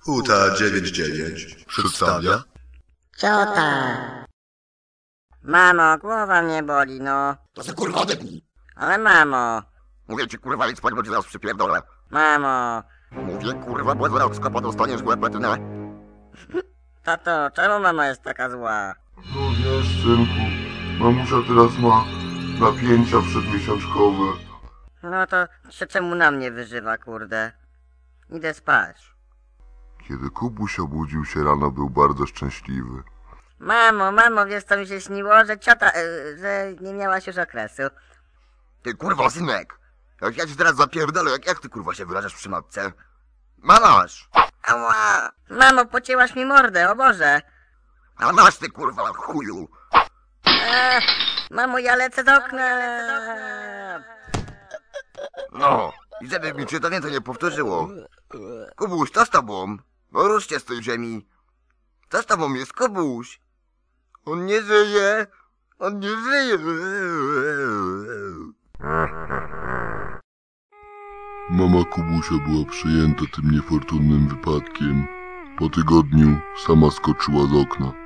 Huta 99 przedstawia Ciota! Mamo, głowa mnie boli, no. To se kurwa odepnij. Ale mamo, Mówię ci kurwa, idź spać, bo ci zaraz przypierdolę. mamo. Mówię kurwa, bo zaraz z kopa dostaniesz w łeb betynę. Tato, czemu mama jest taka zła? No wiesz, synku, mamusia teraz ma napięcia przedmiesiączkowe. No to się czemu na mnie wyżywa, kurde? Idę spać. Kiedy Kubuś obudził się rano, był bardzo szczęśliwy. Mamo, mamo, wiesz co mi się śniło? Że ciota, y, że nie miałaś już okresu. Ty kurwa, synek. Jak ja ci teraz zapierdolę, jak, jak ty kurwa się wyrażasz przy matce? Mamasz! Ała! Mamo, pocięłaś mi mordę, o Boże! A masz ty kurwa, chuju! Eee, mamo, ja lecę do okna! No, i żeby mi się to więcej nie powtórzyło. Kubuś, co z tobą? No ruszcie z tej ziemi. Co z tobą jest, Kubuś? On nie żyje! On nie żyje! Mama Kubusia była przejęta tym niefortunnym wypadkiem. Po tygodniu sama skoczyła z okna.